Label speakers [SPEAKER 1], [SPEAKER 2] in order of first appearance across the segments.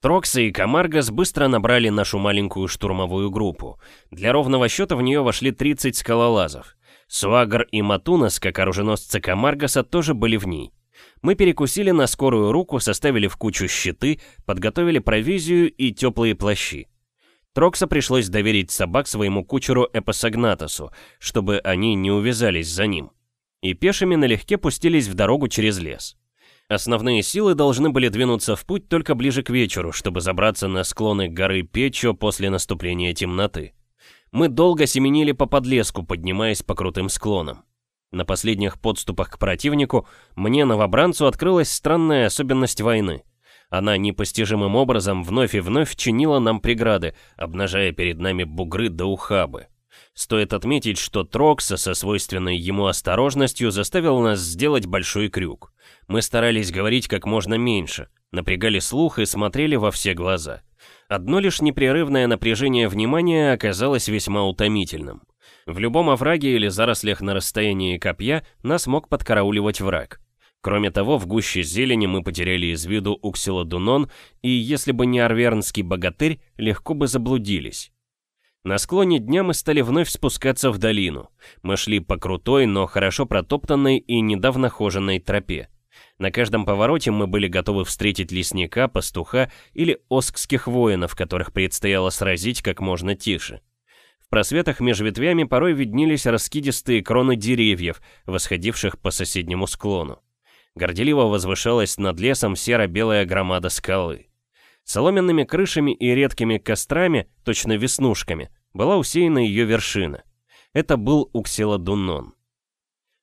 [SPEAKER 1] Трокса и Камаргас быстро набрали нашу маленькую штурмовую группу. Для ровного счета в нее вошли 30 скалолазов. Суагар и Матунас, как оруженосцы Камаргаса, тоже были в ней. Мы перекусили на скорую руку, составили в кучу щиты, подготовили провизию и теплые плащи. Трокса пришлось доверить собак своему кучеру Эпосагнатосу, чтобы они не увязались за ним. И пешими налегке пустились в дорогу через лес. Основные силы должны были двинуться в путь только ближе к вечеру, чтобы забраться на склоны горы Печо после наступления темноты. Мы долго семенили по подлеску, поднимаясь по крутым склонам. На последних подступах к противнику мне, новобранцу, открылась странная особенность войны. Она непостижимым образом вновь и вновь чинила нам преграды, обнажая перед нами бугры до ухабы. Стоит отметить, что Трокса со свойственной ему осторожностью заставил нас сделать большой крюк. Мы старались говорить как можно меньше, напрягали слух и смотрели во все глаза. Одно лишь непрерывное напряжение внимания оказалось весьма утомительным. В любом овраге или зарослях на расстоянии копья нас мог подкарауливать враг. Кроме того, в гуще зелени мы потеряли из виду Уксилодунон, и если бы не арвернский богатырь, легко бы заблудились. На склоне дня мы стали вновь спускаться в долину. Мы шли по крутой, но хорошо протоптанной и недавно хоженной тропе. На каждом повороте мы были готовы встретить лесника, пастуха или оскских воинов, которых предстояло сразить как можно тише. В просветах между ветвями порой виднелись раскидистые кроны деревьев, восходивших по соседнему склону. Горделиво возвышалась над лесом серо-белая громада скалы. Соломенными крышами и редкими кострами, точно веснушками, была усеяна ее вершина. Это был Уксиладунон.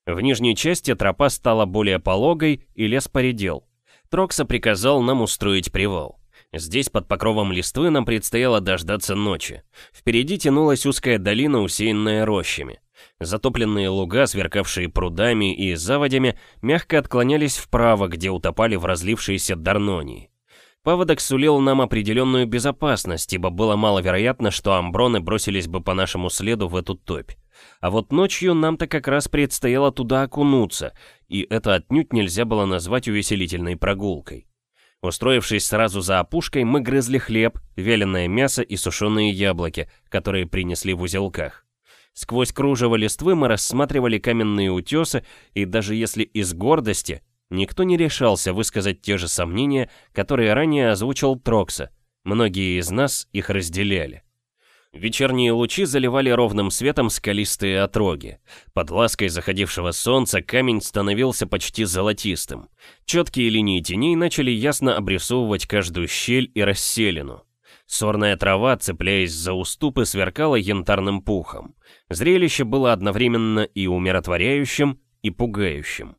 [SPEAKER 1] В нижней части тропа стала более пологой, и лес поредел. Трокса приказал нам устроить привал. Здесь под покровом листвы нам предстояло дождаться ночи. Впереди тянулась узкая долина, усеянная рощами. Затопленные луга, сверкавшие прудами и заводями, мягко отклонялись вправо, где утопали в разлившейся дарнонии. Паводок сулил нам определенную безопасность, ибо было маловероятно, что амброны бросились бы по нашему следу в эту топь. А вот ночью нам-то как раз предстояло туда окунуться, и это отнюдь нельзя было назвать увеселительной прогулкой. Устроившись сразу за опушкой, мы грызли хлеб, вяленое мясо и сушеные яблоки, которые принесли в узелках. Сквозь кружево листвы мы рассматривали каменные утесы, и даже если из гордости, никто не решался высказать те же сомнения, которые ранее озвучил Трокса. Многие из нас их разделяли. Вечерние лучи заливали ровным светом скалистые отроги. Под лаской заходившего солнца камень становился почти золотистым. Четкие линии теней начали ясно обрисовывать каждую щель и расселину. Сорная трава, цепляясь за уступы, сверкала янтарным пухом. Зрелище было одновременно и умиротворяющим, и пугающим.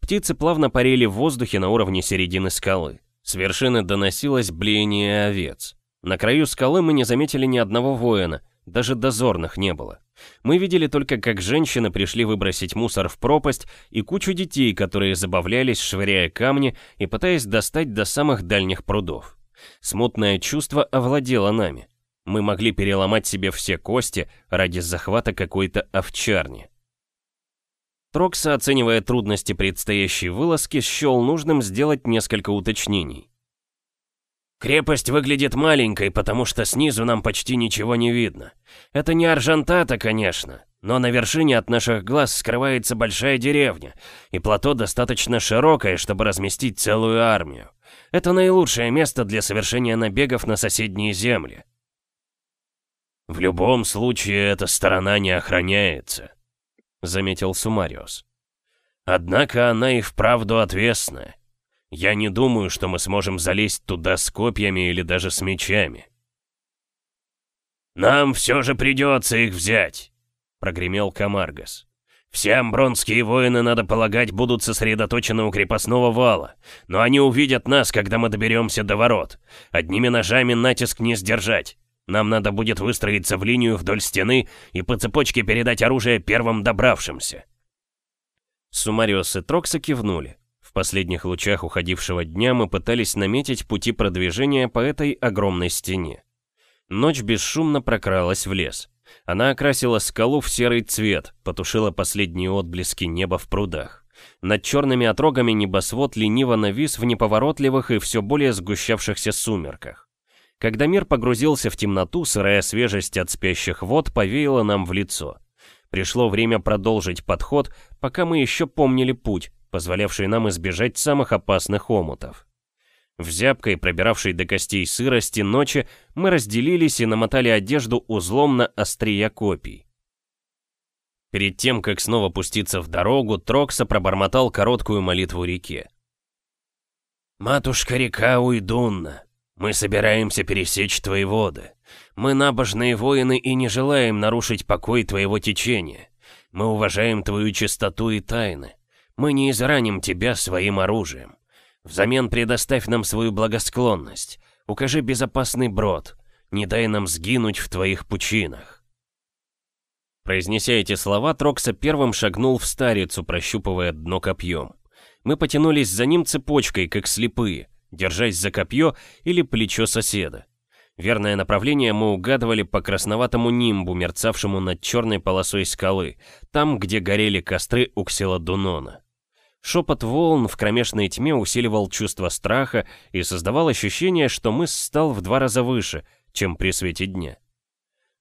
[SPEAKER 1] Птицы плавно парили в воздухе на уровне середины скалы. С вершины доносилось блеяние овец. На краю скалы мы не заметили ни одного воина, даже дозорных не было. Мы видели только, как женщины пришли выбросить мусор в пропасть и кучу детей, которые забавлялись, швыряя камни и пытаясь достать до самых дальних прудов. Смутное чувство овладело нами. Мы могли переломать себе все кости ради захвата какой-то овчарни. Трокса, оценивая трудности предстоящей вылазки, счел нужным сделать несколько уточнений. Крепость выглядит маленькой, потому что снизу нам почти ничего не видно. Это не Аржантата, конечно, но на вершине от наших глаз скрывается большая деревня, и плато достаточно широкое, чтобы разместить целую армию. Это наилучшее место для совершения набегов на соседние земли. «В любом случае, эта сторона не охраняется», — заметил Сумариус. «Однако она и вправду отвесная. Я не думаю, что мы сможем залезть туда с копьями или даже с мечами. «Нам все же придется их взять», — прогремел Камаргас. «Все амбронские воины, надо полагать, будут сосредоточены у крепостного вала, но они увидят нас, когда мы доберемся до ворот. Одними ножами натиск не сдержать. Нам надо будет выстроиться в линию вдоль стены и по цепочке передать оружие первым добравшимся». Сумариус и Трокса кивнули. В последних лучах уходившего дня мы пытались наметить пути продвижения по этой огромной стене. Ночь бесшумно прокралась в лес. Она окрасила скалу в серый цвет, потушила последние отблески неба в прудах. Над черными отрогами небосвод лениво навис в неповоротливых и все более сгущавшихся сумерках. Когда мир погрузился в темноту, сырая свежесть от спящих вод повеяла нам в лицо. Пришло время продолжить подход, пока мы еще помнили путь, позволявший нам избежать самых опасных омутов. В зябкой, пробиравшей до костей сырости ночи, мы разделились и намотали одежду узлом на острия копий. Перед тем, как снова пуститься в дорогу, Трокса пробормотал короткую молитву реке. «Матушка-река Уйдунна, мы собираемся пересечь твои воды. Мы набожные воины и не желаем нарушить покой твоего течения. Мы уважаем твою чистоту и тайны. Мы не израним тебя своим оружием. Взамен предоставь нам свою благосклонность. Укажи безопасный брод. Не дай нам сгинуть в твоих пучинах. Произнеся эти слова, Трокса первым шагнул в старицу, прощупывая дно копьем. Мы потянулись за ним цепочкой, как слепые, держась за копье или плечо соседа. Верное направление мы угадывали по красноватому нимбу, мерцавшему над черной полосой скалы, там, где горели костры у Кселадунона. Шепот волн в кромешной тьме усиливал чувство страха и создавал ощущение, что мыс стал в два раза выше, чем при свете дня.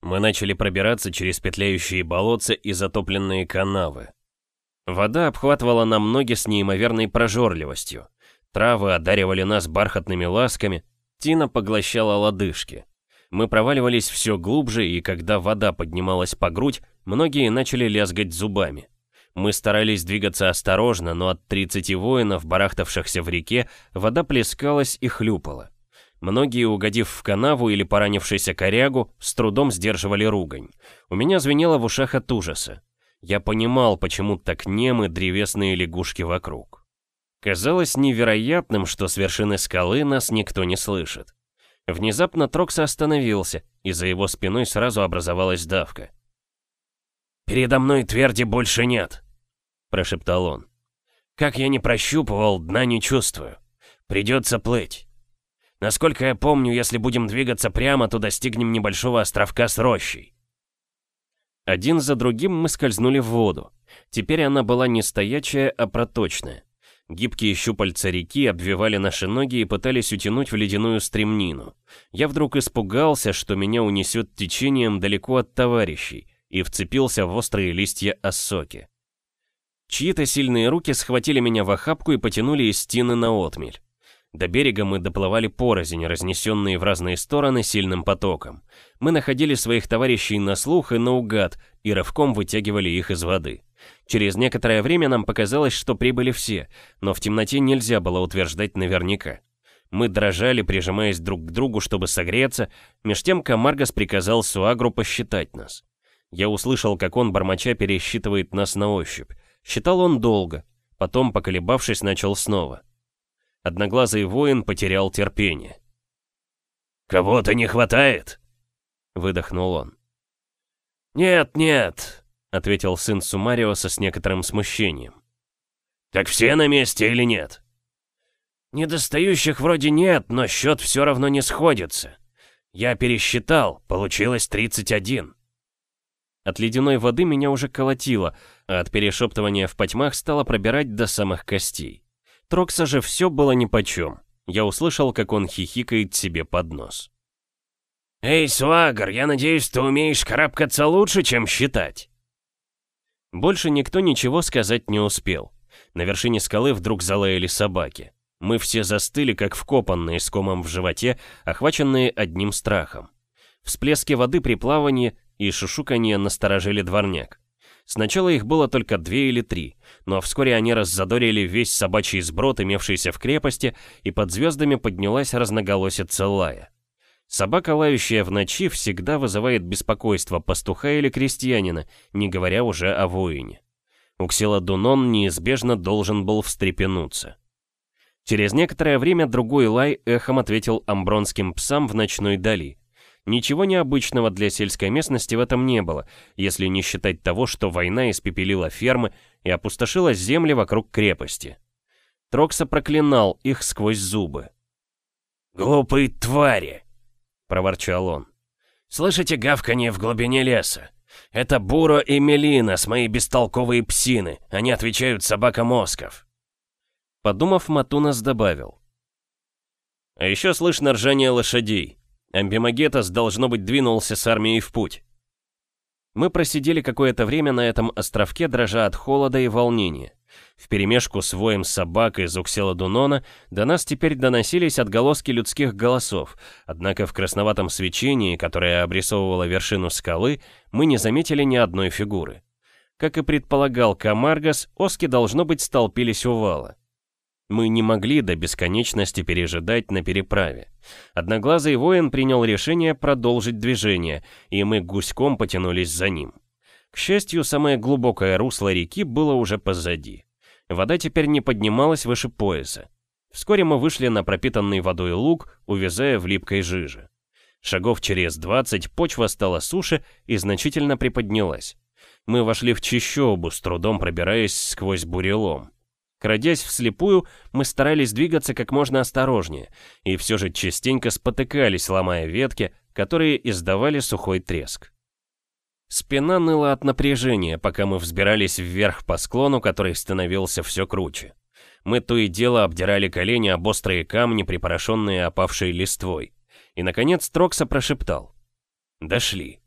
[SPEAKER 1] Мы начали пробираться через петляющие болотца и затопленные канавы. Вода обхватывала нам ноги с неимоверной прожорливостью. Травы одаривали нас бархатными ласками, тина поглощала лодыжки. Мы проваливались все глубже, и когда вода поднималась по грудь, многие начали лязгать зубами. Мы старались двигаться осторожно, но от 30 воинов, барахтавшихся в реке, вода плескалась и хлюпала. Многие, угодив в канаву или поранившийся корягу, с трудом сдерживали ругань. У меня звенело в ушах от ужаса. Я понимал, почему так немы древесные лягушки вокруг. Казалось невероятным, что с вершины скалы нас никто не слышит. Внезапно Трокса остановился, и за его спиной сразу образовалась давка. «Передо мной тверди больше нет», — прошептал он. «Как я не прощупывал, дна не чувствую. Придется плыть». Насколько я помню, если будем двигаться прямо, то достигнем небольшого островка с рощей. Один за другим мы скользнули в воду. Теперь она была не стоячая, а проточная. Гибкие щупальца реки обвивали наши ноги и пытались утянуть в ледяную стремнину. Я вдруг испугался, что меня унесет течением далеко от товарищей, и вцепился в острые листья осоки. Чьи-то сильные руки схватили меня в охапку и потянули из стены на отмель. До берега мы доплывали порознь, разнесенные в разные стороны сильным потоком. Мы находили своих товарищей на слух и наугад, и рывком вытягивали их из воды. Через некоторое время нам показалось, что прибыли все, но в темноте нельзя было утверждать наверняка. Мы дрожали, прижимаясь друг к другу, чтобы согреться, меж тем Камаргас приказал Суагру посчитать нас. Я услышал, как он, бормоча, пересчитывает нас на ощупь. Считал он долго, потом, поколебавшись, начал снова. Одноглазый воин потерял терпение. «Кого-то не хватает?» — выдохнул он. «Нет, нет», — ответил сын Сумариоса с некоторым смущением. «Так все на месте или нет?» «Недостающих вроде нет, но счет все равно не сходится. Я пересчитал, получилось 31». От ледяной воды меня уже колотило, а от перешептывания в потьмах стало пробирать до самых костей. Трокса же все было нипочем. Я услышал, как он хихикает себе под нос. «Эй, Свагар, я надеюсь, ты умеешь карабкаться лучше, чем считать?» Больше никто ничего сказать не успел. На вершине скалы вдруг залаяли собаки. Мы все застыли, как вкопанные с комом в животе, охваченные одним страхом. Всплески воды при плавании и шушуканье насторожили дворняк. Сначала их было только две или три, но вскоре они раззадорили весь собачий сброд, имевшийся в крепости, и под звездами поднялась разноголосица лая. Собака, лающая в ночи, всегда вызывает беспокойство пастуха или крестьянина, не говоря уже о воине. Уксиладунон неизбежно должен был встрепенуться. Через некоторое время другой лай эхом ответил амбронским псам в ночной дали, Ничего необычного для сельской местности в этом не было, если не считать того, что война испепелила фермы и опустошила земли вокруг крепости. Трокса проклинал их сквозь зубы. «Глупые твари!» — проворчал он. «Слышите гавканье в глубине леса? «Это Буро и Мелина с моей бестолковые псины. Они отвечают собака мозгов». Подумав, Матунас добавил. «А еще слышно ржание лошадей. Амбимагетас, должно быть, двинулся с армией в путь». Мы просидели какое-то время на этом островке, дрожа от холода и волнения. Вперемешку с воем собак из Укселадунона до нас теперь доносились отголоски людских голосов, однако в красноватом свечении, которое обрисовывало вершину скалы, мы не заметили ни одной фигуры. Как и предполагал Камаргас, оски, должно быть, столпились у вала. Мы не могли до бесконечности пережидать на переправе. Одноглазый воин принял решение продолжить движение, и мы гуськом потянулись за ним. К счастью, самое глубокое русло реки было уже позади. Вода теперь не поднималась выше пояса. Вскоре мы вышли на пропитанный водой луг, увязая в липкой жиже. Шагов через 20 почва стала суше и значительно приподнялась. Мы вошли в чащобу, с трудом пробираясь сквозь бурелом. Крадясь вслепую, мы старались двигаться как можно осторожнее, и все же частенько спотыкались, ломая ветки, которые издавали сухой треск. Спина ныла от напряжения, пока мы взбирались вверх по склону, который становился все круче. Мы то и дело обдирали колени об острые камни, припорошенные опавшей листвой. И, наконец, Трокса прошептал. «Дошли».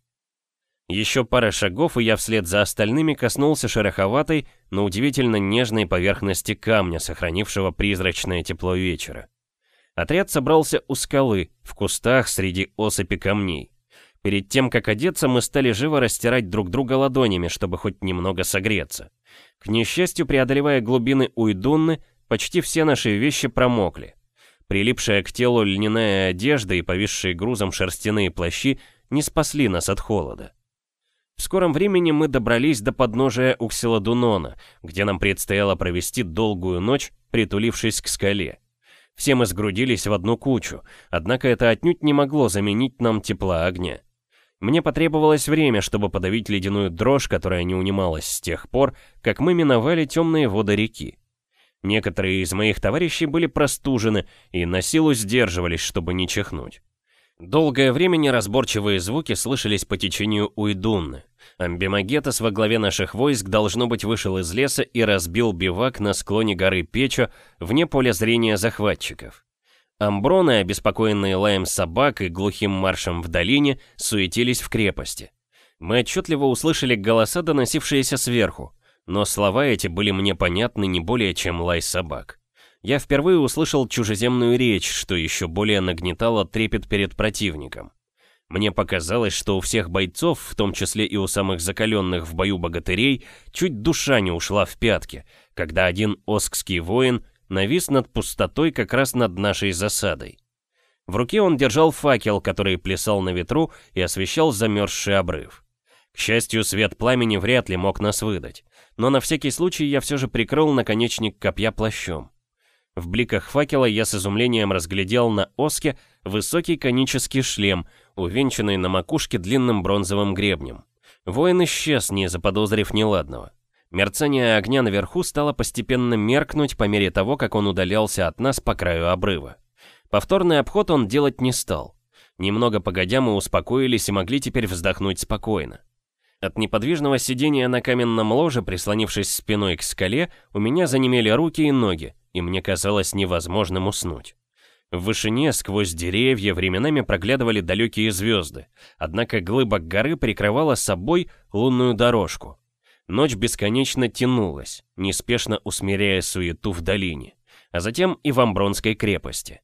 [SPEAKER 1] Еще пара шагов, и я вслед за остальными коснулся шероховатой, но удивительно нежной поверхности камня, сохранившего призрачное тепло вечера. Отряд собрался у скалы, в кустах среди осыпи камней. Перед тем, как одеться, мы стали живо растирать друг друга ладонями, чтобы хоть немного согреться. К несчастью, преодолевая глубины Уйдунны, почти все наши вещи промокли. Прилипшая к телу льняная одежда и повисшие грузом шерстяные плащи не спасли нас от холода. В скором времени мы добрались до подножия Уксиладунона, где нам предстояло провести долгую ночь, притулившись к скале. Все мы сгрудились в одну кучу, однако это отнюдь не могло заменить нам тепла огня. Мне потребовалось время, чтобы подавить ледяную дрожь, которая не унималась с тех пор, как мы миновали темные воды реки. Некоторые из моих товарищей были простужены и на силу сдерживались, чтобы не чихнуть. Долгое время неразборчивые звуки слышались по течению Уйдунны. Амбимагетас во главе наших войск, должно быть, вышел из леса и разбил бивак на склоне горы Печо вне поля зрения захватчиков. Амброны, обеспокоенные лаем собак и глухим маршем в долине, суетились в крепости. Мы отчетливо услышали голоса, доносившиеся сверху, но слова эти были мне понятны не более, чем лай собак я впервые услышал чужеземную речь, что еще более нагнетало трепет перед противником. Мне показалось, что у всех бойцов, в том числе и у самых закаленных в бою богатырей, чуть душа не ушла в пятки, когда один оскский воин навис над пустотой как раз над нашей засадой. В руке он держал факел, который плясал на ветру и освещал замерзший обрыв. К счастью, свет пламени вряд ли мог нас выдать, но на всякий случай я все же прикрыл наконечник копья плащом. В бликах факела я с изумлением разглядел на оске высокий конический шлем, увенчанный на макушке длинным бронзовым гребнем. Воин исчез, не заподозрив неладного. Мерцание огня наверху стало постепенно меркнуть по мере того, как он удалялся от нас по краю обрыва. Повторный обход он делать не стал. Немного погодя мы успокоились и могли теперь вздохнуть спокойно. От неподвижного сидения на каменном ложе, прислонившись спиной к скале, у меня занемели руки и ноги, и мне казалось невозможным уснуть. В вышине сквозь деревья временами проглядывали далекие звезды, однако глыба горы прикрывала собой лунную дорожку. Ночь бесконечно тянулась, неспешно усмиряя суету в долине, а затем и в Амбронской крепости.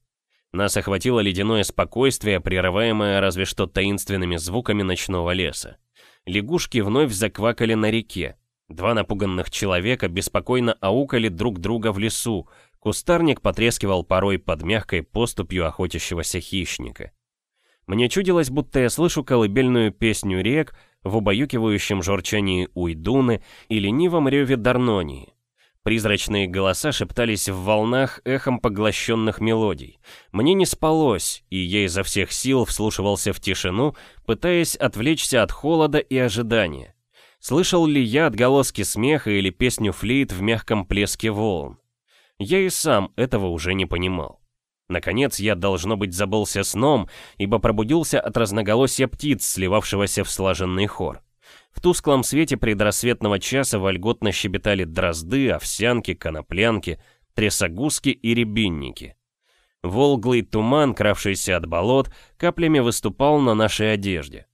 [SPEAKER 1] Нас охватило ледяное спокойствие, прерываемое разве что таинственными звуками ночного леса. Лягушки вновь заквакали на реке, Два напуганных человека беспокойно аукали друг друга в лесу, кустарник потрескивал порой под мягкой поступью охотящегося хищника. Мне чудилось, будто я слышу колыбельную песню рек в убаюкивающем жорчании уйдуны и ленивом реве дарнонии. Призрачные голоса шептались в волнах эхом поглощенных мелодий. Мне не спалось, и я изо всех сил вслушивался в тишину, пытаясь отвлечься от холода и ожидания. Слышал ли я отголоски смеха или песню флейт в мягком плеске волн? Я и сам этого уже не понимал. Наконец я, должно быть, забылся сном, ибо пробудился от разноголосия птиц, сливавшегося в слаженный хор. В тусклом свете предрассветного часа вольготно щебетали дрозды, овсянки, коноплянки, трясогузки и рябинники. Волглый туман, кравшийся от болот, каплями выступал на нашей одежде.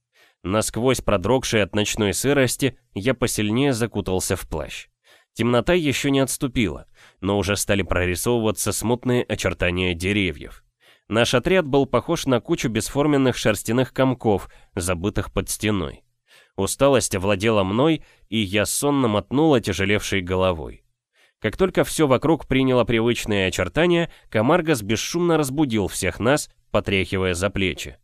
[SPEAKER 1] Насквозь продрогший от ночной сырости, я посильнее закутался в плащ. Темнота еще не отступила, но уже стали прорисовываться смутные очертания деревьев. Наш отряд был похож на кучу бесформенных шерстяных комков, забытых под стеной. Усталость овладела мной, и я сонно мотнул отяжелевшей головой. Как только все вокруг приняло привычные очертания, Камаргас бесшумно разбудил всех нас, потряхивая за плечи.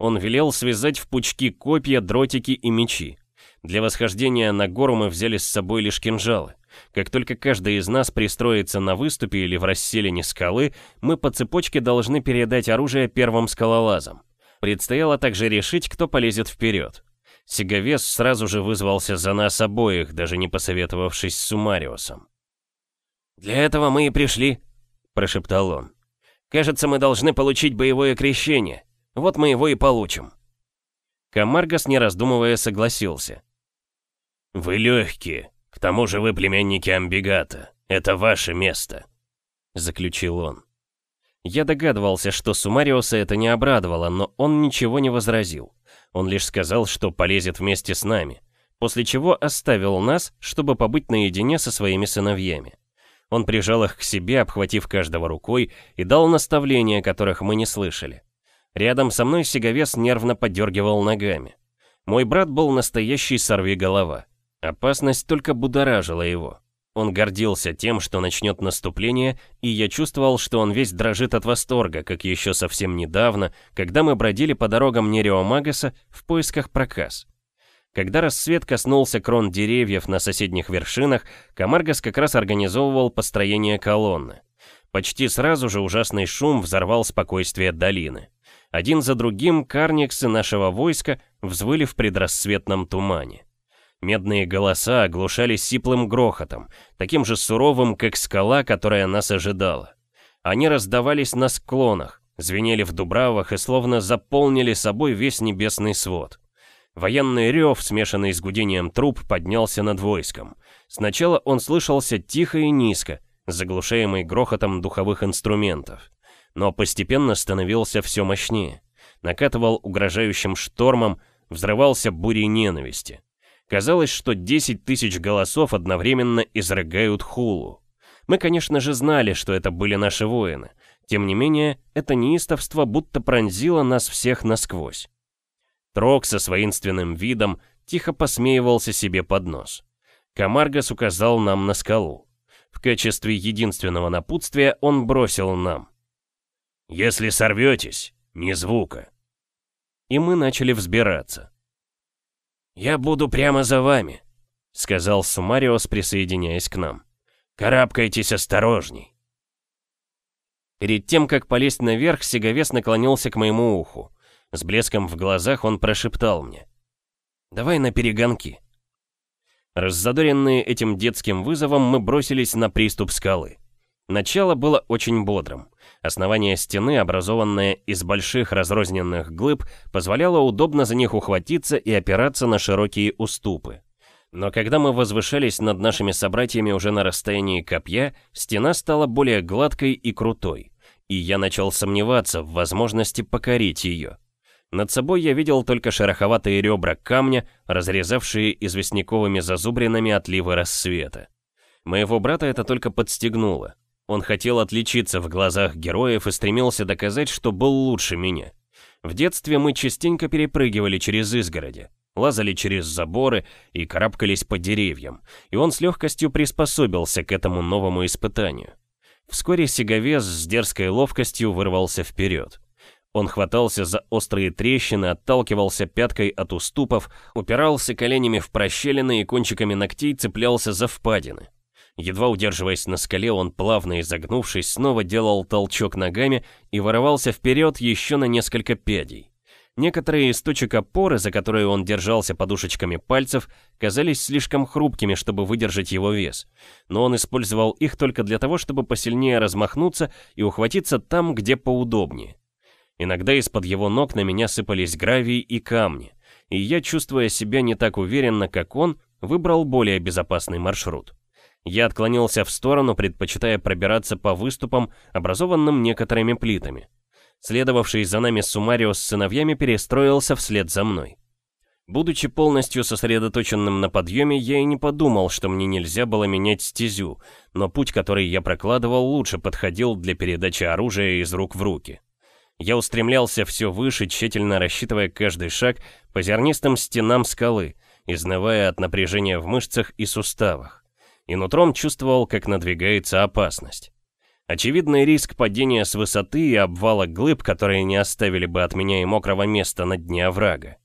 [SPEAKER 1] Он велел связать в пучки копья, дротики и мечи. Для восхождения на гору мы взяли с собой лишь кинжалы. Как только каждый из нас пристроится на выступе или в расселине скалы, мы по цепочке должны передать оружие первым скалолазам. Предстояло также решить, кто полезет вперед. Сиговес сразу же вызвался за нас обоих, даже не посоветовавшись с Сумариусом.
[SPEAKER 2] «Для этого мы и пришли», — прошептал он. «Кажется, мы должны получить боевое крещение. Вот мы его и получим».
[SPEAKER 1] Камаргас, не раздумывая, согласился.
[SPEAKER 3] «Вы легкие, к тому же вы племянники Амбигата. Это ваше место», — заключил он.
[SPEAKER 1] Я догадывался, что Сумариуса это не обрадовало, но он ничего не возразил. Он лишь сказал, что полезет вместе с нами, после чего оставил нас, чтобы побыть наедине со своими сыновьями. Он прижал их к себе, обхватив каждого рукой, и дал наставления, которых мы не слышали. Рядом со мной Сиговес нервно подергивал ногами. Мой брат был настоящий сорвиголова. Опасность только будоражила его. Он гордился тем, что начнет наступление, и я чувствовал, что он весь дрожит от восторга, как еще совсем недавно, когда мы бродили по дорогам Нереомагаса в поисках проказ. Когда рассвет коснулся крон деревьев на соседних вершинах, Камаргас как раз организовывал построение колонны. Почти сразу же ужасный шум взорвал спокойствие долины. Один за другим карниксы нашего войска взвыли в предрассветном тумане. Медные голоса оглушались сиплым грохотом, таким же суровым, как скала, которая нас ожидала. Они раздавались на склонах, звенели в дубравах и словно заполнили собой весь небесный свод. Военный рев, смешанный с гудением труб, поднялся над войском. Сначала он слышался тихо и низко, заглушаемый грохотом духовых инструментов. Но постепенно становился все мощнее. Накатывал угрожающим штормом, взрывался бурей ненависти. Казалось, что 10 тысяч голосов одновременно изрыгают хулу. Мы, конечно же, знали, что это были наши воины. Тем не менее, это неистовство будто пронзило нас всех насквозь. Трок со своинственным видом тихо посмеивался себе под нос. Камаргас указал нам на скалу. В качестве единственного напутствия он бросил нам. «Если сорветесь, ни звука». И мы начали взбираться.
[SPEAKER 2] «Я буду прямо за вами», —
[SPEAKER 1] сказал Сумариос, присоединяясь к нам.
[SPEAKER 2] «Карабкайтесь осторожней».
[SPEAKER 1] Перед тем, как полезть наверх, Сиговес наклонился к моему уху. С блеском в глазах он прошептал мне. «Давай на перегонки». Раззадоренные этим детским вызовом, мы бросились на приступ скалы. Начало было очень бодрым. Основание стены, образованное из больших разрозненных глыб, позволяло удобно за них ухватиться и опираться на широкие уступы. Но когда мы возвышались над нашими собратьями уже на расстоянии копья, стена стала более гладкой и крутой, и я начал сомневаться в возможности покорить ее. Над собой я видел только шероховатые ребра камня, разрезавшие известняковыми зазубринами отливы рассвета. Моего брата это только подстегнуло. Он хотел отличиться в глазах героев и стремился доказать, что был лучше меня. В детстве мы частенько перепрыгивали через изгороди, лазали через заборы и карабкались по деревьям, и он с легкостью приспособился к этому новому испытанию. Вскоре Сиговес с дерзкой ловкостью вырвался вперед. Он хватался за острые трещины, отталкивался пяткой от уступов, упирался коленями в прощелины и кончиками ногтей цеплялся за впадины. Едва удерживаясь на скале, он, плавно изогнувшись, снова делал толчок ногами и вырывался вперед еще на несколько пядей. Некоторые из точек опоры, за которые он держался подушечками пальцев, казались слишком хрупкими, чтобы выдержать его вес. Но он использовал их только для того, чтобы посильнее размахнуться и ухватиться там, где поудобнее. Иногда из-под его ног на меня сыпались гравий и камни. и я, чувствуя себя не так уверенно, как он, выбрал более безопасный маршрут. Я отклонился в сторону, предпочитая пробираться по выступам, образованным некоторыми плитами. Следовавший за нами Сумарио с сыновьями перестроился вслед за мной. Будучи полностью сосредоточенным на подъеме, я и не подумал, что мне нельзя было менять стезю, но путь, который я прокладывал, лучше подходил для передачи оружия из рук в руки. Я устремлялся все выше, тщательно рассчитывая каждый шаг по зернистым стенам скалы, изнывая от напряжения в мышцах и суставах. И нутром чувствовал, как надвигается опасность. Очевидный риск падения с высоты и обвала глыб, которые не оставили бы от меня и мокрого места на дне оврага.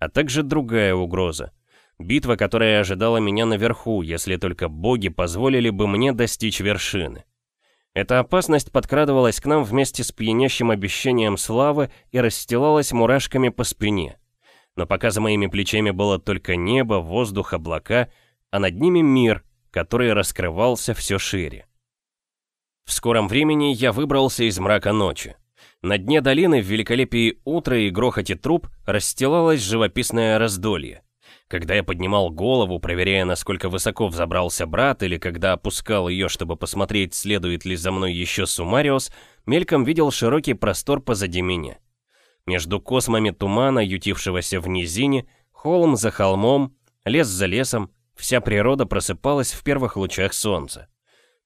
[SPEAKER 1] А также другая угроза. Битва, которая ожидала меня наверху, если только боги позволили бы мне достичь вершины. Эта опасность подкрадывалась к нам вместе с пьянящим обещанием славы и расстилалась мурашками по спине. Но пока за моими плечами было только небо, воздух, облака, а над ними мир, который раскрывался все шире. В скором времени я выбрался из мрака ночи. На дне долины в великолепии утра и грохоте труп расстилалось живописное раздолье. Когда я поднимал голову, проверяя, насколько высоко взобрался брат, или когда опускал ее, чтобы посмотреть, следует ли за мной еще Сумариос, мельком видел широкий простор позади меня. Между космами тумана, ютившегося в низине, холм за холмом, лес за лесом, вся природа просыпалась в первых лучах солнца.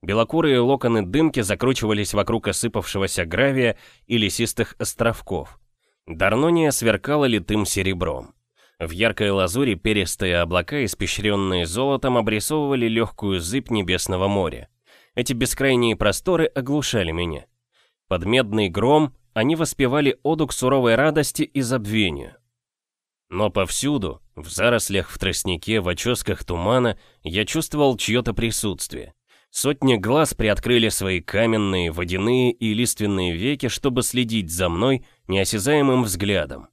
[SPEAKER 1] Белокурые локоны дымки закручивались вокруг осыпавшегося гравия и лесистых островков. Дарнония сверкала литым серебром. В яркой лазури перистые облака, испещренные золотом, обрисовывали легкую зыбь небесного моря. Эти бескрайние просторы оглушали меня. Под медный гром они воспевали оду к суровой радости и забвению. Но повсюду, в зарослях, в тростнике, в оческах тумана, я чувствовал чье-то присутствие. Сотни глаз приоткрыли свои каменные, водяные и лиственные веки, чтобы следить за мной неосязаемым взглядом.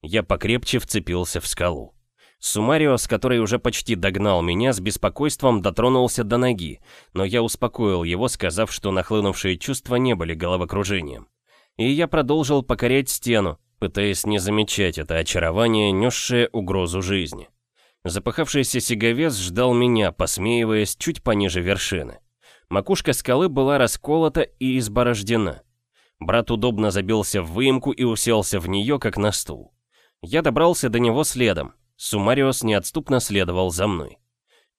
[SPEAKER 1] Я покрепче вцепился в скалу. Сумарио, с которой уже почти догнал меня, с беспокойством дотронулся до ноги, но я успокоил его, сказав, что нахлынувшие чувства не были головокружением. И я продолжил покорять стену, пытаясь не замечать это очарование, несшее угрозу жизни. Запыхавшийся сиговес ждал меня, посмеиваясь чуть пониже вершины. Макушка скалы была расколота и изборождена. Брат удобно забился в выемку и уселся в нее, как на стул. Я добрался до него следом. Сумариос неотступно следовал за мной.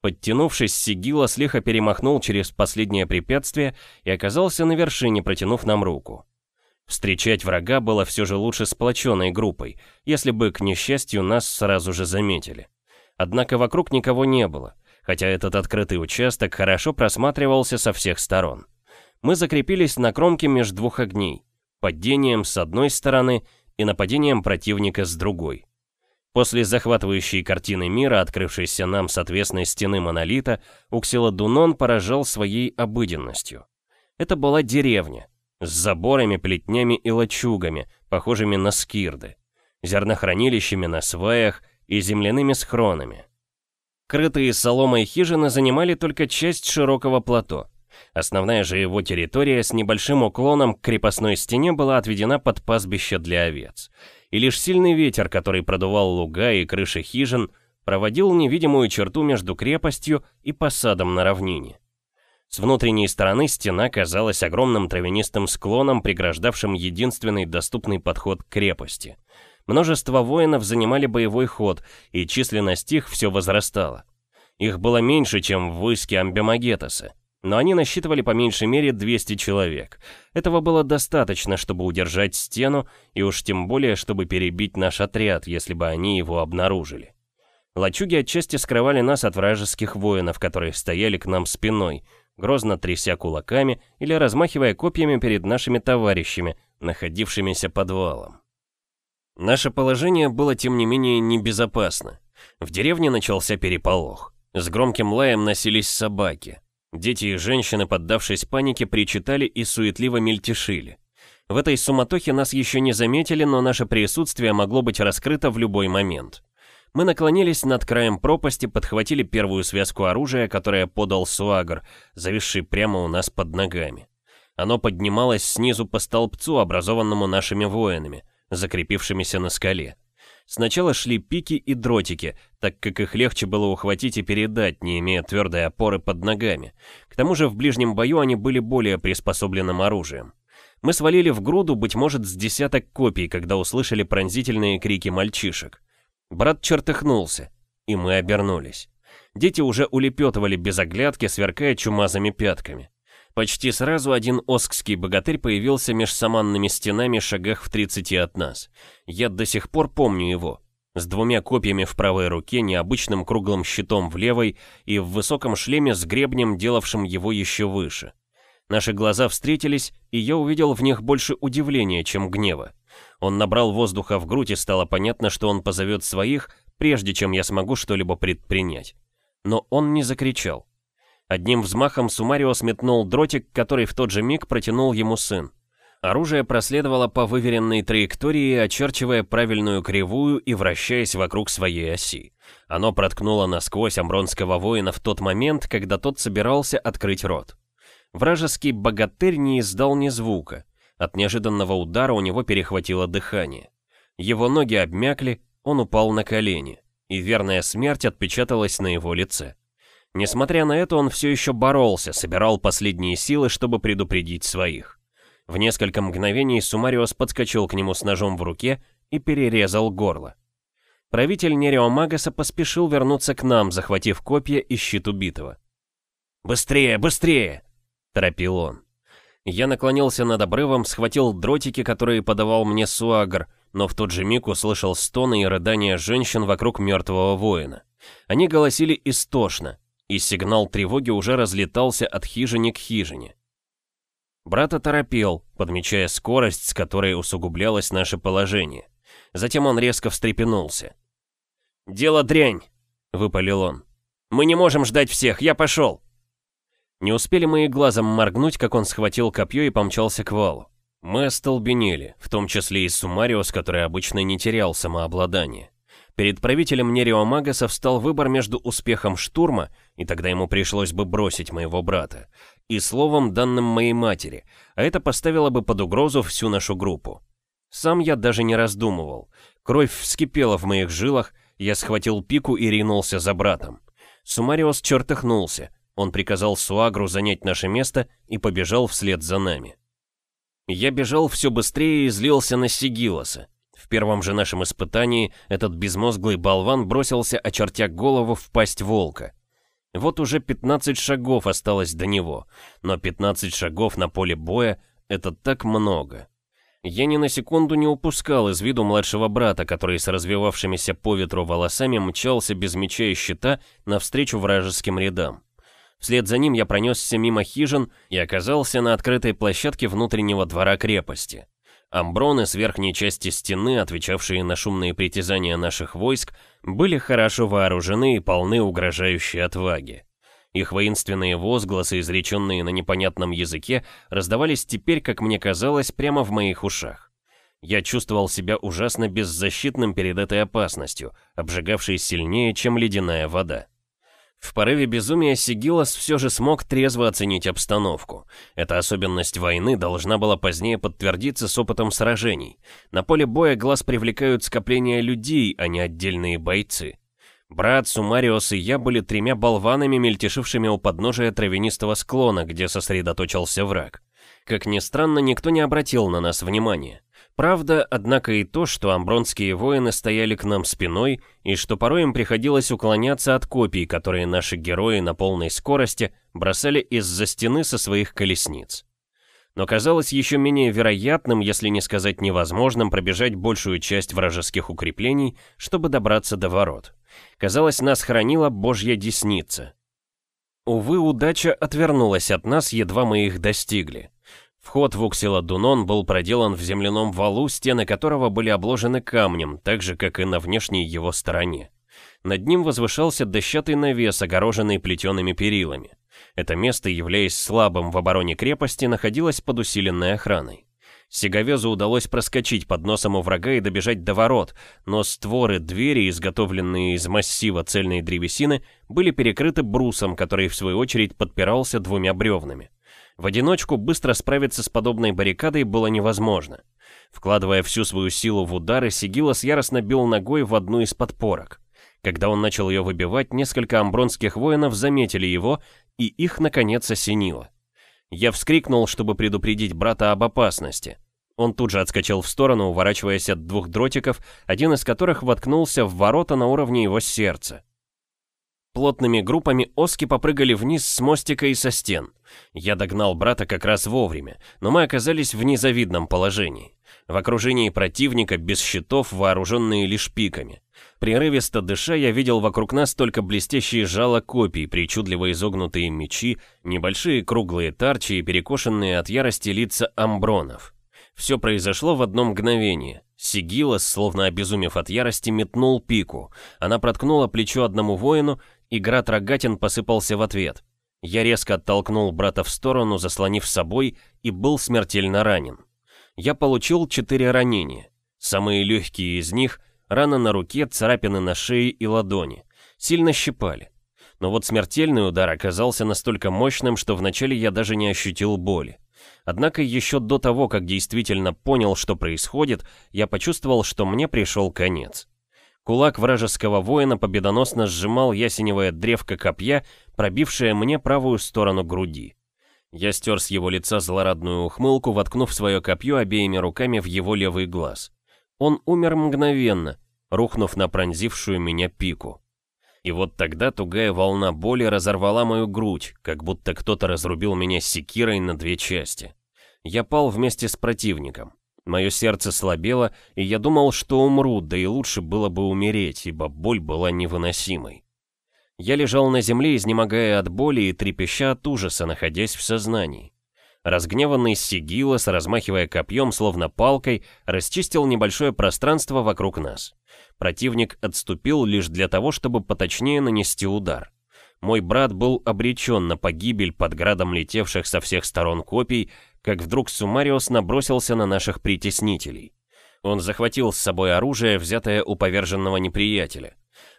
[SPEAKER 1] Подтянувшись, Сигила слегка перемахнул через последнее препятствие и оказался на вершине, протянув нам руку. Встречать врага было все же лучше сплоченной группой, если бы, к несчастью, нас сразу же заметили. Однако вокруг никого не было, хотя этот открытый участок хорошо просматривался со всех сторон. Мы закрепились на кромке между двух огней, падением с одной стороны и нападением противника с другой. После захватывающей картины мира, открывшейся нам с отвесной стены монолита, Уксиладунон поражал своей обыденностью. Это была деревня, с заборами, плетнями и лачугами, похожими на скирды, зернохранилищами на сваях и земляными схронами. Крытые соломой хижины занимали только часть широкого плато. Основная же его территория с небольшим уклоном к крепостной стене была отведена под пастбище для овец. И лишь сильный ветер, который продувал луга и крыши хижин, проводил невидимую черту между крепостью и посадом на равнине. С внутренней стороны стена казалась огромным травянистым склоном, преграждавшим единственный доступный подход к крепости — Множество воинов занимали боевой ход, и численность их все возрастала. Их было меньше, чем в войске Амбемагетаса, но они насчитывали по меньшей мере 200 человек. Этого было достаточно, чтобы удержать стену, и уж тем более, чтобы перебить наш отряд, если бы они его обнаружили. Лачуги отчасти скрывали нас от вражеских воинов, которые стояли к нам спиной, грозно тряся кулаками или размахивая копьями перед нашими товарищами, находившимися под валом. Наше положение было тем не менее небезопасно. В деревне начался переполох. С громким лаем носились собаки. Дети и женщины, поддавшись панике, причитали и суетливо мельтешили. В этой суматохе нас еще не заметили, но наше присутствие могло быть раскрыто в любой момент. Мы наклонились над краем пропасти, подхватили первую связку оружия, которое подал Суагр, зависший прямо у нас под ногами. Оно поднималось снизу по столбцу, образованному нашими воинами закрепившимися на скале. Сначала шли пики и дротики, так как их легче было ухватить и передать, не имея твердой опоры под ногами. К тому же в ближнем бою они были более приспособленным оружием. Мы свалили в груду, быть может, с десяток копий, когда услышали пронзительные крики мальчишек. Брат чертыхнулся, и мы обернулись. Дети уже улепетывали без оглядки, сверкая чумазыми пятками. Почти сразу один оскский богатырь появился меж саманными стенами шагах в 30 от нас. Я до сих пор помню его. С двумя копьями в правой руке, необычным круглым щитом в левой и в высоком шлеме с гребнем, делавшим его еще выше. Наши глаза встретились, и я увидел в них больше удивления, чем гнева. Он набрал воздуха в грудь, и стало понятно, что он позовет своих, прежде чем я смогу что-либо предпринять. Но он не закричал. Одним взмахом Сумарио сметнул дротик, который в тот же миг протянул ему сын. Оружие проследовало по выверенной траектории, очерчивая правильную кривую и вращаясь вокруг своей оси. Оно проткнуло насквозь амбронского воина в тот момент, когда тот собирался открыть рот. Вражеский богатырь не издал ни звука. От неожиданного удара у него перехватило дыхание. Его ноги обмякли, он упал на колени, и верная смерть отпечаталась на его лице. Несмотря на это, он все еще боролся, собирал последние силы, чтобы предупредить своих. В несколько мгновений Сумариос подскочил к нему с ножом в руке и перерезал горло. Правитель Нерео Магаса поспешил вернуться к нам, захватив копья и щит убитого. «Быстрее, быстрее!» — торопил он. Я наклонился над обрывом, схватил дротики, которые подавал мне Суагр, но в тот же миг услышал стоны и рыдания женщин вокруг мертвого воина. Они голосили истошно, и сигнал тревоги уже разлетался от хижины к хижине. Брат оторопел, подмечая скорость, с которой усугублялось наше положение. Затем он резко встрепенулся. «Дело дрянь!» — выпалил он. «Мы не можем ждать всех, я пошел!» Не успели мы и глазом моргнуть, как он схватил копье и помчался к валу. Мы остолбенели, в том числе и Сумариус, который обычно не терял самообладание. Перед правителем Нерио Магаса встал выбор между успехом штурма, и тогда ему пришлось бы бросить моего брата, и словом, данным моей матери, а это поставило бы под угрозу всю нашу группу. Сам я даже не раздумывал. Кровь вскипела в моих жилах, я схватил пику и ринулся за братом. Сумариос чертыхнулся, он приказал Суагру занять наше место и побежал вслед за нами. Я бежал все быстрее и злился на Сигилоса. В первом же нашем испытании этот безмозглый болван бросился, очертя голову в пасть волка. Вот уже 15 шагов осталось до него, но 15 шагов на поле боя — это так много. Я ни на секунду не упускал из виду младшего брата, который с развивавшимися по ветру волосами мчался без меча и щита навстречу вражеским рядам. Вслед за ним я пронесся мимо хижин и оказался на открытой площадке внутреннего двора крепости. Амброны с верхней части стены, отвечавшие на шумные притязания наших войск, были хорошо вооружены и полны угрожающей отваги. Их воинственные возгласы, изреченные на непонятном языке, раздавались теперь, как мне казалось, прямо в моих ушах. Я чувствовал себя ужасно беззащитным перед этой опасностью, обжигавшей сильнее, чем ледяная вода. В порыве безумия Сигилас все же смог трезво оценить обстановку. Эта особенность войны должна была позднее подтвердиться с опытом сражений. На поле боя глаз привлекают скопления людей, а не отдельные бойцы. Брат, Сумариос и я были тремя болванами, мельтешившими у подножия травянистого склона, где сосредоточился враг. Как ни странно, никто не обратил на нас внимания. Правда, однако и то, что амбронские воины стояли к нам спиной, и что порой им приходилось уклоняться от копий, которые наши герои на полной скорости бросали из-за стены со своих колесниц. Но казалось еще менее вероятным, если не сказать невозможным, пробежать большую часть вражеских укреплений, чтобы добраться до ворот. Казалось, нас хранила божья десница. Увы, удача отвернулась от нас, едва мы их достигли. Вход в Уксиладунон был проделан в земляном валу, стены которого были обложены камнем, так же, как и на внешней его стороне. Над ним возвышался дощатый навес, огороженный плетеными перилами. Это место, являясь слабым в обороне крепости, находилось под усиленной охраной. Сиговезу удалось проскочить под носом у врага и добежать до ворот, но створы двери, изготовленные из массива цельной древесины, были перекрыты брусом, который в свою очередь подпирался двумя бревнами. В одиночку быстро справиться с подобной баррикадой было невозможно. Вкладывая всю свою силу в удары, Сигилос яростно бил ногой в одну из подпорок. Когда он начал ее выбивать, несколько амбронских воинов заметили его, и их, наконец, осенило. Я вскрикнул, чтобы предупредить брата об опасности. Он тут же отскочил в сторону, уворачиваясь от двух дротиков, один из которых воткнулся в ворота на уровне его сердца. Плотными группами оски попрыгали вниз с мостика и со стен. Я догнал брата как раз вовремя, но мы оказались в незавидном положении. В окружении противника, без щитов, вооруженные лишь пиками. Прерывисто дыша, я видел вокруг нас только блестящие жало копий, причудливо изогнутые мечи, небольшие круглые тарчи и перекошенные от ярости лица амбронов. Все произошло в одно мгновение. Сигилос, словно обезумев от ярости, метнул пику. Она проткнула плечо одному воину, и град рогатин посыпался в ответ. Я резко оттолкнул брата в сторону, заслонив собой, и был смертельно ранен. Я получил четыре ранения. Самые легкие из них — рана на руке, царапины на шее и ладони. Сильно щипали. Но вот смертельный удар оказался настолько мощным, что вначале я даже не ощутил боли. Однако еще до того, как действительно понял, что происходит, я почувствовал, что мне пришел конец. Кулак вражеского воина победоносно сжимал ясеневое древко копья, пробившее мне правую сторону груди. Я стер с его лица злорадную ухмылку, воткнув свое копье обеими руками в его левый глаз. Он умер мгновенно, рухнув на пронзившую меня пику. И вот тогда тугая волна боли разорвала мою грудь, как будто кто-то разрубил меня секирой на две части. Я пал вместе с противником. Мое сердце слабело, и я думал, что умру, да и лучше было бы умереть, ибо боль была невыносимой. Я лежал на земле, изнемогая от боли и трепеща от ужаса, находясь в сознании. Разгневанный Сигилос, размахивая копьем, словно палкой, расчистил небольшое пространство вокруг нас. Противник отступил лишь для того, чтобы поточнее нанести удар. Мой брат был обречен на погибель под градом летевших со всех сторон копий, как вдруг Сумариос набросился на наших притеснителей. Он захватил с собой оружие, взятое у поверженного неприятеля.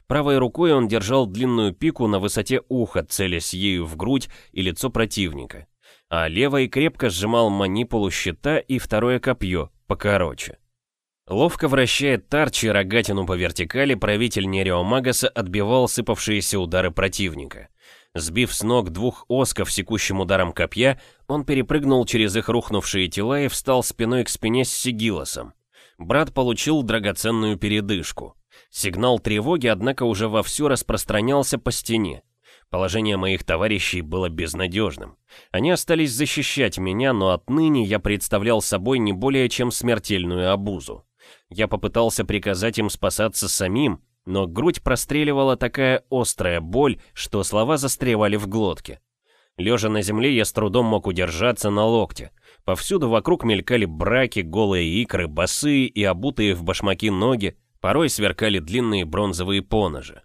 [SPEAKER 1] Правой рукой он держал длинную пику на высоте уха, целясь ею в грудь и лицо противника а левой крепко сжимал манипулу щита и второе копье, покороче. Ловко вращая тарчи рогатину по вертикали, правитель Нереомагаса отбивал сыпавшиеся удары противника. Сбив с ног двух осков секущим ударом копья, он перепрыгнул через их рухнувшие тела и встал спиной к спине с Сигилосом. Брат получил драгоценную передышку. Сигнал тревоги, однако, уже вовсю распространялся по стене. Положение моих товарищей было безнадежным. Они остались защищать меня, но отныне я представлял собой не более чем смертельную обузу. Я попытался приказать им спасаться самим, но грудь простреливала такая острая боль, что слова застревали в глотке. Лежа на земле, я с трудом мог удержаться на локте. Повсюду вокруг мелькали браки, голые икры, босые и обутые в башмаки ноги, порой сверкали длинные бронзовые поножи.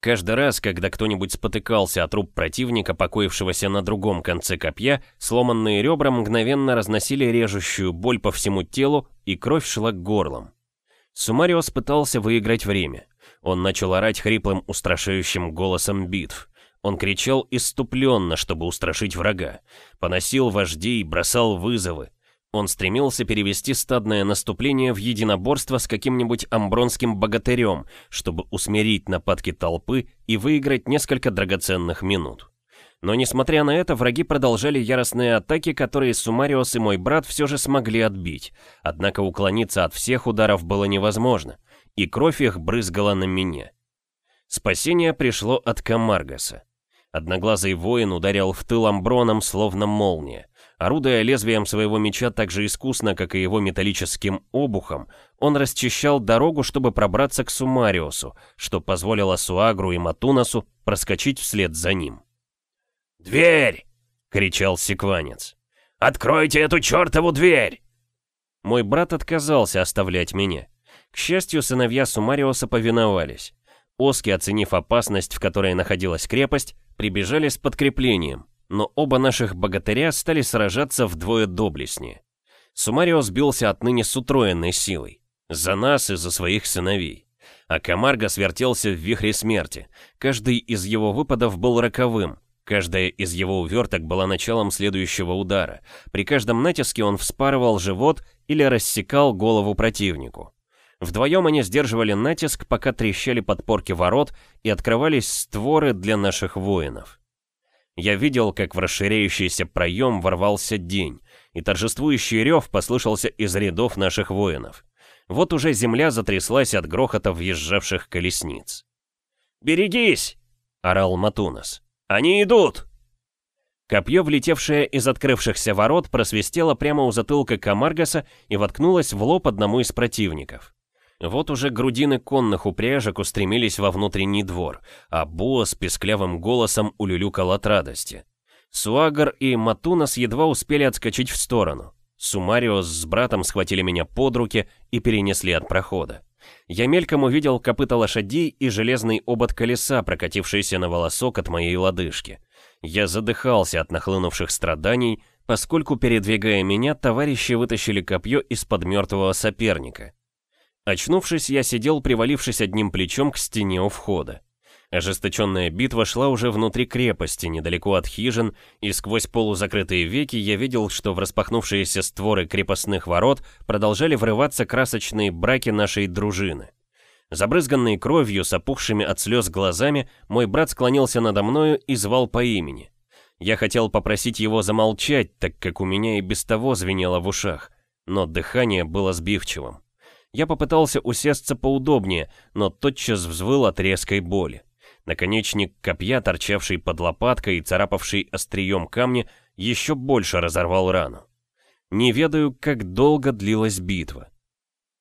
[SPEAKER 1] Каждый раз, когда кто-нибудь спотыкался о труп противника, покоившегося на другом конце копья, сломанные ребра мгновенно разносили режущую боль по всему телу, и кровь шла к горлам. Сумариос пытался выиграть время. Он начал орать хриплым, устрашающим голосом битв. Он кричал иступленно, чтобы устрашить врага. Поносил вождей, бросал вызовы. Он стремился перевести стадное наступление в единоборство с каким-нибудь амбронским богатырем, чтобы усмирить нападки толпы и выиграть несколько драгоценных минут. Но несмотря на это, враги продолжали яростные атаки, которые Сумариос и мой брат все же смогли отбить. Однако уклониться от всех ударов было невозможно, и кровь их брызгала на меня. Спасение пришло от Камаргаса. Одноглазый воин ударил в тыл амброном, словно молния. Орудуя лезвием своего меча так же искусно, как и его металлическим обухом, он расчищал дорогу, чтобы пробраться к Сумариусу, что позволило Суагру и Матунасу проскочить вслед за ним.
[SPEAKER 2] «Дверь!» — кричал
[SPEAKER 1] секванец.
[SPEAKER 2] «Откройте эту чертову дверь!»
[SPEAKER 1] Мой брат отказался оставлять меня. К счастью, сыновья Сумариуса повиновались. Оски, оценив опасность, в которой находилась крепость, прибежали с подкреплением, но оба наших богатыря стали сражаться вдвое доблестнее. Сумарио сбился отныне с утроенной силой. За нас и за своих сыновей. А Камарго свертелся в вихре смерти. Каждый из его выпадов был роковым. Каждая из его уверток была началом следующего удара. При каждом натиске он вспарывал живот или рассекал голову противнику. Вдвоем они сдерживали натиск, пока трещали подпорки ворот и открывались створы для наших воинов. Я видел, как в расширяющийся проем ворвался день, и торжествующий рев послышался из рядов наших воинов. Вот уже земля затряслась от грохота въезжавших колесниц.
[SPEAKER 2] «Берегись!» — орал Матунас. «Они идут!»
[SPEAKER 1] Копье, влетевшее из открывшихся ворот, просвистело прямо у затылка Камаргаса и воткнулось в лоб одному из противников. Вот уже грудины конных упряжек устремились во внутренний двор, а Буа с песклявым голосом улюлюкал от радости. Суагар и Матунас едва успели отскочить в сторону. Сумариос с братом схватили меня под руки и перенесли от прохода. Я мельком увидел копыта лошадей и железный обод колеса, прокатившийся на волосок от моей лодыжки. Я задыхался от нахлынувших страданий, поскольку, передвигая меня, товарищи вытащили копье из-под мертвого соперника. Очнувшись, я сидел, привалившись одним плечом к стене у входа. Ожесточенная битва шла уже внутри крепости, недалеко от хижин, и сквозь полузакрытые веки я видел, что в распахнувшиеся створы крепостных ворот продолжали врываться красочные браки нашей дружины. Забрызганный кровью, с опухшими от слез глазами, мой брат склонился надо мною и звал по имени. Я хотел попросить его замолчать, так как у меня и без того звенело в ушах, но дыхание было сбивчивым. Я попытался усесться поудобнее, но тотчас взвыл от резкой боли. Наконечник копья, торчавший под лопаткой и царапавший острием камни, еще больше разорвал рану. Не ведаю, как долго длилась битва.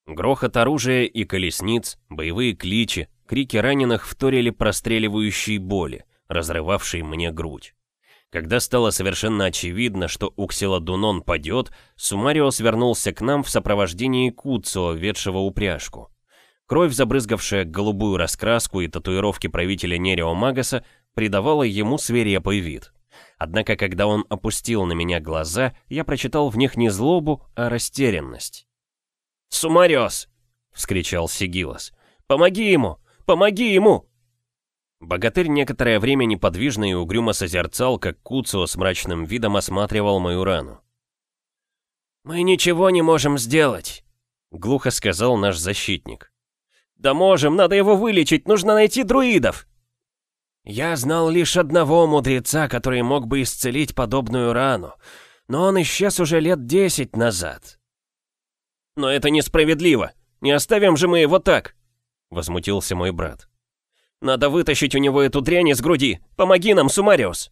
[SPEAKER 1] Грохот оружия и колесниц, боевые кличи, крики раненых вторили простреливающей боли, разрывавшей мне грудь. Когда стало совершенно очевидно, что Уксиладунон падет, Сумарио вернулся к нам в сопровождении Куцио, ведшего упряжку. Кровь, забрызгавшая голубую раскраску и татуировки правителя Нерио Магаса, придавала ему свирепый вид. Однако, когда он опустил на меня глаза, я прочитал в них не злобу, а растерянность.
[SPEAKER 2] «Сумариос!» — вскричал Сигилос. «Помоги ему! Помоги ему!»
[SPEAKER 1] Богатырь некоторое время неподвижно и угрюмо созерцал, как Куцио с мрачным видом осматривал мою рану.
[SPEAKER 2] «Мы ничего не можем сделать», —
[SPEAKER 1] глухо сказал наш защитник.
[SPEAKER 2] «Да можем, надо его вылечить, нужно найти друидов!»
[SPEAKER 4] «Я знал лишь одного мудреца, который мог бы исцелить подобную рану, но он исчез уже лет десять назад».
[SPEAKER 2] «Но это несправедливо! Не оставим же мы его так!»
[SPEAKER 1] — возмутился мой брат.
[SPEAKER 2] Надо вытащить у него эту дрянь из груди. Помоги нам, Сумариус!»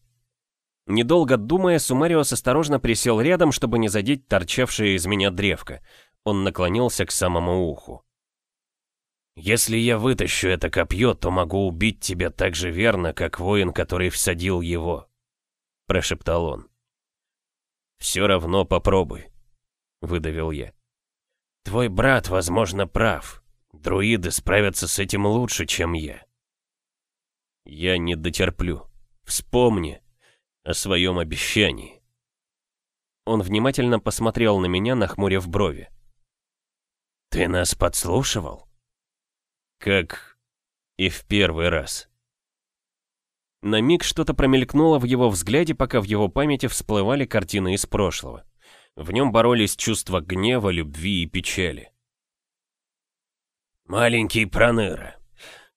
[SPEAKER 1] Недолго думая, Сумариус осторожно присел рядом, чтобы не задеть торчавшее из меня древко. Он наклонился к самому уху. «Если я вытащу это копье, то могу убить тебя так же верно, как воин, который всадил его», — прошептал он. «Все равно попробуй», — выдавил я. «Твой брат, возможно, прав. Друиды справятся с этим лучше, чем я». Я не дотерплю. Вспомни о своем обещании. Он внимательно посмотрел на меня, нахмурив брови. Ты нас подслушивал? Как и в первый раз. На миг что-то промелькнуло в его взгляде, пока в его памяти всплывали картины из прошлого. В нем боролись чувства гнева, любви и печали. «Маленький проныра.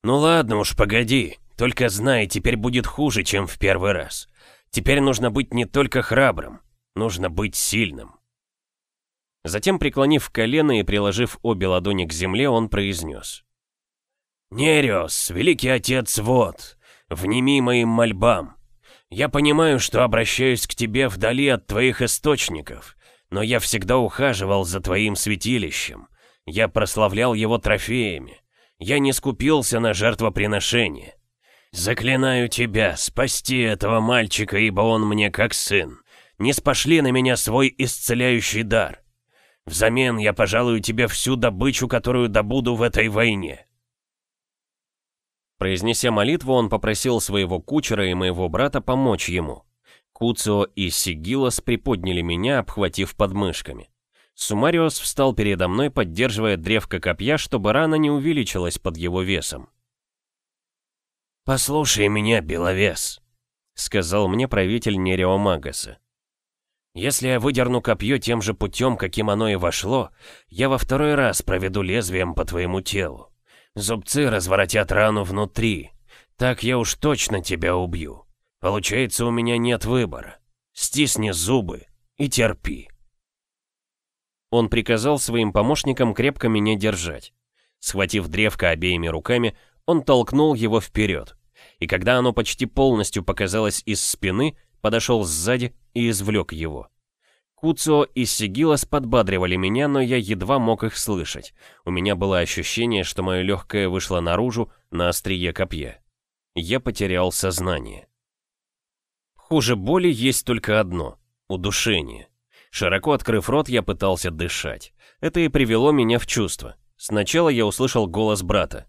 [SPEAKER 1] Ну ладно уж, погоди. Только знай, теперь будет хуже, чем в первый раз. Теперь нужно быть не только храбрым, нужно быть сильным. Затем, преклонив колено и приложив обе ладони к земле, он произнес. «Нериос, великий отец вот, внеми моим мольбам. Я понимаю, что обращаюсь к тебе вдали от твоих источников, но я всегда ухаживал за твоим святилищем. Я прославлял его трофеями. Я не скупился на жертвоприношение. «Заклинаю тебя, спасти этого мальчика, ибо он мне как сын. Не спошли на меня свой исцеляющий дар. Взамен я пожалую тебе всю добычу, которую добуду в этой войне». Произнеся молитву, он попросил своего кучера и моего брата помочь ему. Куцио и Сигилос приподняли меня, обхватив подмышками. Сумариос встал передо мной, поддерживая древко копья, чтобы рана не увеличилась под его весом. «Послушай меня, Беловес», — сказал мне правитель Нереомагаса. Если я выдерну копье тем же путем, каким оно и вошло, я во второй раз проведу лезвием по твоему телу. Зубцы разворотят рану внутри. Так я уж точно тебя убью. Получается, у меня нет выбора. Стисни зубы и терпи. Он приказал своим помощникам крепко меня держать. Схватив древко обеими руками, он толкнул его вперед. И когда оно почти полностью показалось из спины, подошел сзади и извлек его. Куцо и Сигилас подбадривали меня, но я едва мог их слышать. У меня было ощущение, что мое легкое вышло наружу на острие копья. Я потерял сознание. Хуже боли есть только одно — удушение. Широко открыв рот, я пытался дышать. Это и привело меня в чувство. Сначала я услышал голос брата.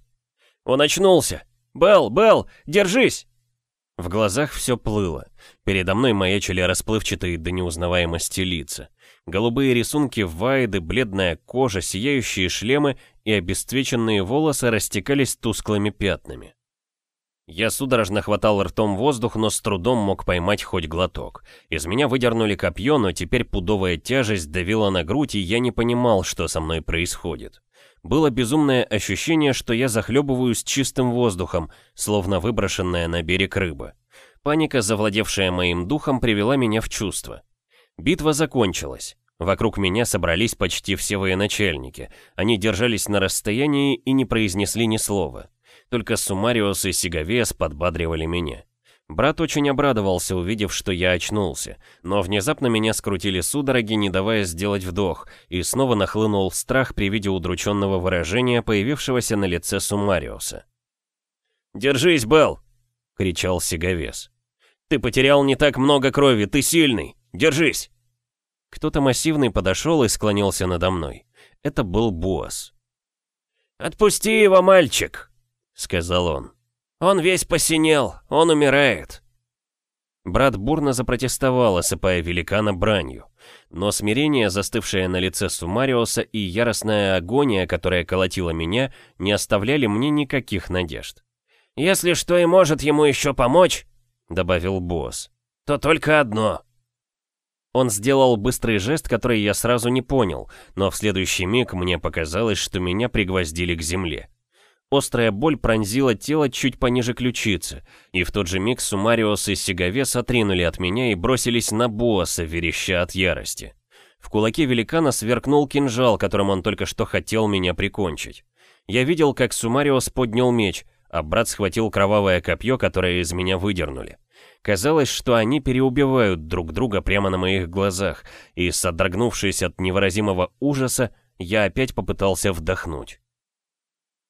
[SPEAKER 1] «Он очнулся! Белл, Белл, держись!» В глазах все плыло. Передо мной маячили расплывчатые до неузнаваемости лица. Голубые рисунки вайды, бледная кожа, сияющие шлемы и обесцвеченные волосы растекались тусклыми пятнами. Я судорожно хватал ртом воздух, но с трудом мог поймать хоть глоток. Из меня выдернули копье, но теперь пудовая тяжесть давила на грудь, и я не понимал, что со мной происходит. Было безумное ощущение, что я захлебываюсь чистым воздухом, словно выброшенная на берег рыба. Паника, завладевшая моим духом, привела меня в чувство. Битва закончилась. Вокруг меня собрались почти все военачальники. Они держались на расстоянии и не произнесли ни слова. Только Сумариус и Сигавес подбадривали меня. Брат очень обрадовался, увидев, что я очнулся, но внезапно меня скрутили судороги, не давая сделать вдох, и снова нахлынул страх при виде удрученного выражения, появившегося на лице Сумариуса. «Держись, Белл!» — кричал Сиговес. «Ты потерял не так много крови, ты сильный! Держись!» Кто-то массивный подошел и склонился надо мной. Это был Буас. «Отпусти его, мальчик!» — сказал он. Он весь посинел, он умирает. Брат бурно запротестовал, осыпая великана бранью. Но смирение, застывшее на лице Сумариуса, и яростная агония, которая колотила меня, не оставляли мне никаких надежд. «Если что и может ему еще помочь», — добавил босс, — «то только одно». Он сделал быстрый жест, который я сразу не понял, но в следующий миг мне показалось, что меня пригвоздили к земле. Острая боль пронзила тело чуть пониже ключицы, и в тот же миг Сумариос и Сиговес отринули от меня и бросились на босса, вереща от ярости. В кулаке великана сверкнул кинжал, которым он только что хотел меня прикончить. Я видел, как Сумариос поднял меч, а брат схватил кровавое копье, которое из меня выдернули. Казалось, что они переубивают друг друга прямо на моих глазах, и, содрогнувшись от невыразимого ужаса, я опять попытался вдохнуть.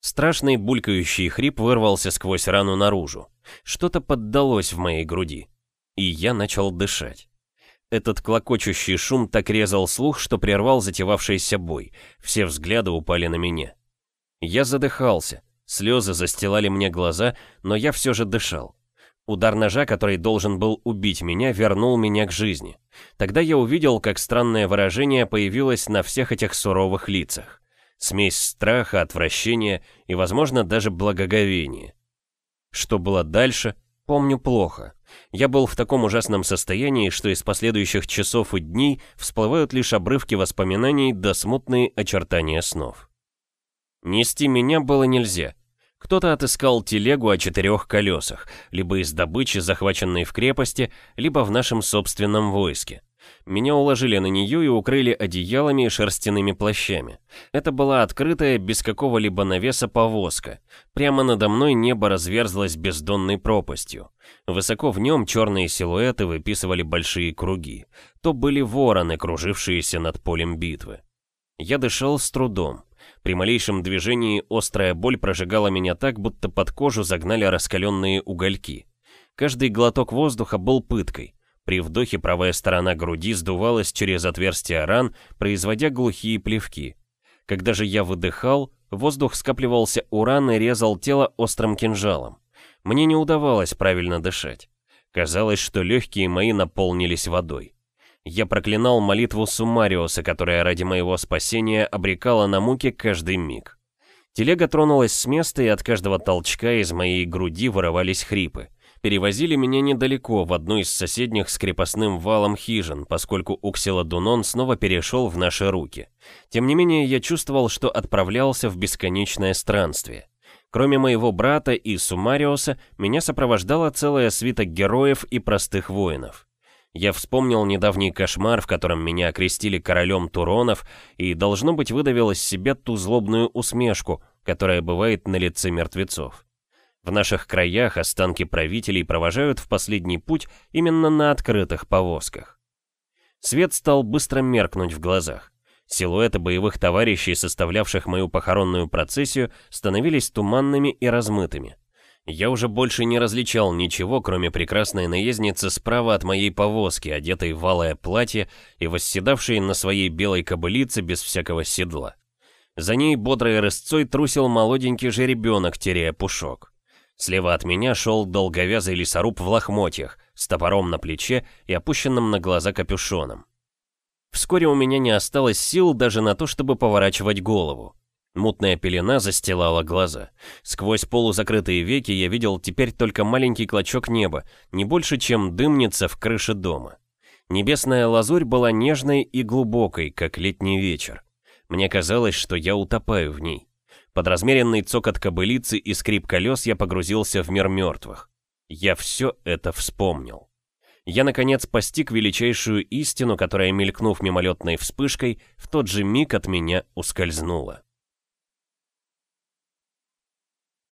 [SPEAKER 1] Страшный булькающий хрип вырвался сквозь рану наружу. Что-то поддалось в моей груди. И я начал дышать. Этот клокочущий шум так резал слух, что прервал затевавшийся бой. Все взгляды упали на меня. Я задыхался. Слезы застилали мне глаза, но я все же дышал. Удар ножа, который должен был убить меня, вернул меня к жизни. Тогда я увидел, как странное выражение появилось на всех этих суровых лицах. Смесь страха, отвращения и, возможно, даже благоговения. Что было дальше, помню плохо. Я был в таком ужасном состоянии, что из последующих часов и дней всплывают лишь обрывки воспоминаний да смутные очертания снов. Нести меня было нельзя. Кто-то отыскал телегу о четырех колесах, либо из добычи, захваченной в крепости, либо в нашем собственном войске. Меня уложили на нее и укрыли одеялами и шерстяными плащами. Это была открытая, без какого-либо навеса повозка. Прямо надо мной небо разверзлось бездонной пропастью. Высоко в нем черные силуэты выписывали большие круги. То были вороны, кружившиеся над полем битвы. Я дышал с трудом. При малейшем движении острая боль прожигала меня так, будто под кожу загнали раскаленные угольки. Каждый глоток воздуха был пыткой. При вдохе правая сторона груди сдувалась через отверстия ран, производя глухие плевки. Когда же я выдыхал, воздух скапливался у ран и резал тело острым кинжалом. Мне не удавалось правильно дышать. Казалось, что легкие мои наполнились водой. Я проклинал молитву Сумариуса, которая ради моего спасения обрекала на муки каждый миг. Телега тронулась с места, и от каждого толчка из моей груди вырывались хрипы. Перевозили меня недалеко, в одну из соседних с крепостным валом хижин, поскольку Уксиладунон снова перешел в наши руки. Тем не менее, я чувствовал, что отправлялся в бесконечное странствие. Кроме моего брата и Сумариоса, меня сопровождала целая свита героев и простых воинов. Я вспомнил недавний кошмар, в котором меня окрестили королем Туронов, и, должно быть, выдавил из себя ту злобную усмешку, которая бывает на лице мертвецов. В наших краях останки правителей провожают в последний путь именно на открытых повозках. Свет стал быстро меркнуть в глазах. Силуэты боевых товарищей, составлявших мою похоронную процессию, становились туманными и размытыми. Я уже больше не различал ничего, кроме прекрасной наездницы справа от моей повозки, одетой в алое платье и восседавшей на своей белой кобылице без всякого седла. За ней бодрой рысцой трусил молоденький жеребенок, теряя пушок. Слева от меня шел долговязый лесоруб в лохмотьях, с топором на плече и опущенным на глаза капюшоном. Вскоре у меня не осталось сил даже на то, чтобы поворачивать голову. Мутная пелена застилала глаза. Сквозь полузакрытые веки я видел теперь только маленький клочок неба, не больше, чем дымница в крыше дома. Небесная лазурь была нежной и глубокой, как летний вечер. Мне казалось, что я утопаю в ней. Под размеренный цокот кобылицы и скрип колес я погрузился в мир мертвых. Я все это вспомнил. Я, наконец, постиг величайшую истину, которая, мелькнув мимолетной вспышкой, в тот же миг от меня ускользнула.